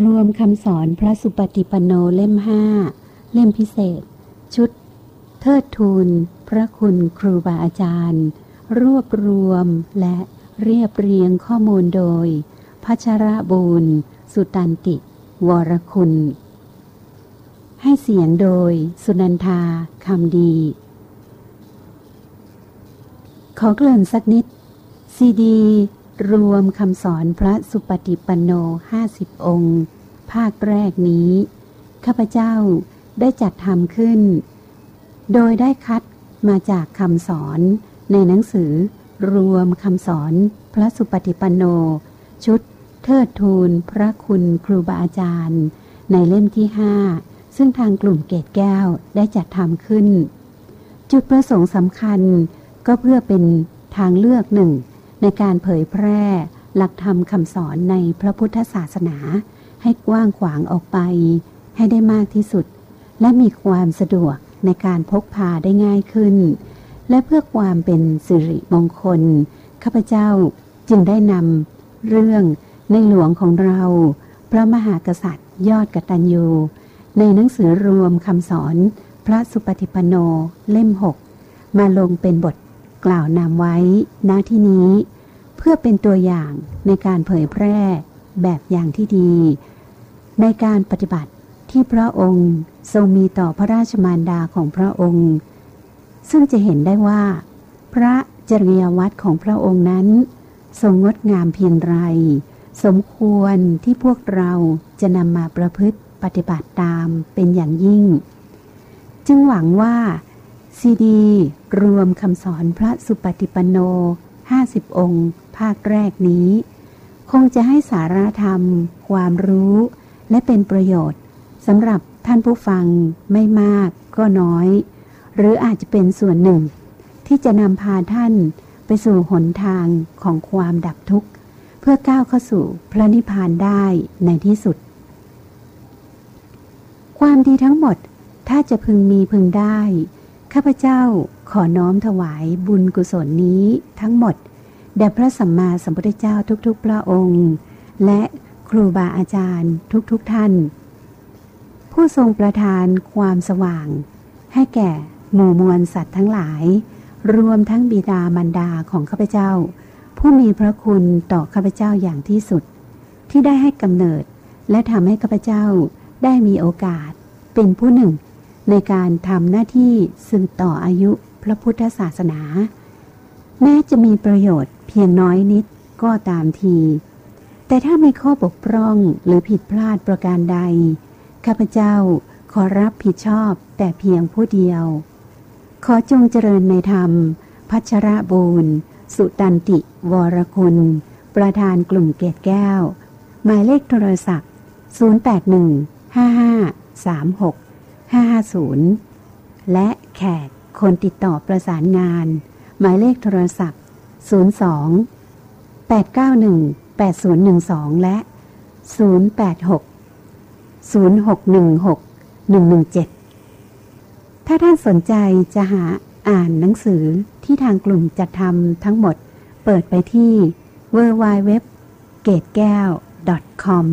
รวมคำสอนพระสุปฏิปันโนเล่มห้า เล่มพิเศษ ชุด เทิดทูนพระคุณครูบาอาจารย์ รวบรวมและเรียบเรียงข้อมูลโดยพัชระบูรสุตันติ วรคุณ ให้เสียงโดยสุนันทาคำดี ขอเกริ่นสักนิด ซีดี รวมคำสอนพระสุปฏิปันโนห้าสิบองค์ ภาคแรกนี้ ข้าพเจ้าได้จัดทำขึ้น โดยได้คัดมาจากคำสอนในหนังสือ รวมคำสอนพระสุปฏิปันโน ชุดเทิดทูนพระคุณครูบาอาจารย์ ในเล่มที่ห้าซึ่งทางกลุ่มเกตแก้วได้จัดทำขึ้น จุดประสงค์สำคัญก็เพื่อเป็นทางเลือกหนึ่ง ในการเผยแพร่ หลักธรรมคำสอนในพระพุทธศาสนา ให้กว้างขวางออกไป ให้ได้มากที่สุด และมีความสะดวกในการพกพาได้ง่ายขึ้น และเพื่อความเป็นสิริมงคล ข้าพเจ้าจึงได้นำเรื่องในหลวงของเรา พระมหากษัตริย์ยอดกตัญญู ในหนังสือรวมคำสอน พระสุปฏิปันโนเล่มหกมาลงเป็นบท กล่าวนำไว้ณที่นี้ เพื่อเป็นตัวอย่างในการเผยแพร่แบบอย่างที่ดี ในการปฏิบัติที่พระองค์ทรงมีต่อพระราชมารดาของพระองค์ ซึ่งจะเห็นได้ว่า พระจริยวัตรของพระองค์นั้น ทรงงดงามเพียงไร สมควรที่พวกเราจะนำมาประพฤติปฏิบัติตามเป็นอย่างยิ่ง จึงหวังว่า ซีดี รวมคำสอนพระสุปฏิปันโน 50 องค์ ภาคแรกนี้ คงจะให้สาระธรรม ความรู้ และเป็นประโยชน์สำหรับท่านผู้ฟังไม่มากก็น้อย หรืออาจจะเป็นส่วนหนึ่ง ที่จะนำพาท่านไปสู่หนทางของความดับทุกข์ เพื่อก้าวเข้าสู่พระนิพพานได้ในที่สุด ความดีทั้งหมดถ้าจะพึงมีพึงได้ ข้าพเจ้าขอน้อมถวายบุญกุศลนี้ทั้งหมด แด่พระสัมมาสัมพุทธเจ้าทุกๆ พระองค์ และครูบาอาจารย์ทุกๆทท่าน ผู้ทรงประทานความสว่าง ให้แก่หมู่มวลสัตว์ทั้งหลาย รวมทั้งบิดามารดาของข้าพเจ้า ผู้มีพระคุณต่อข้าพเจ้าอย่างที่สุด ที่ได้ให้กำเนิดและทำให้ข้าพเจ้าได้มีโอกาสเป็นผู้หนึ่ง ในการทำหน้าที่สืบต่ออายุพระพุทธศาสนา แม้จะมีประโยชน์เพียงน้อยนิดก็ตามที แต่ถ้ามีข้อบกพร่องหรือผิดพลาดประการใด ข้าพเจ้าขอรับผิดชอบแต่เพียงผู้เดียว ขอจงเจริญในธรรม พัชระบูรณ์สุตันติ วรคุณ ประธานกลุ่มเกตแก้ว หมายเลขโทรศัพท์ 081 55 36 550 และแขกคนติดต่อประสานงาน หมายเลขโทรศัพท์ 02 891 8012 และ 086 0616 117 ถ้าท่านสนใจจะหาอ่านหนังสือที่ทางกลุ่มจัดทำทั้งหมด เปิดไปที่ w w w g a t e g a l c o m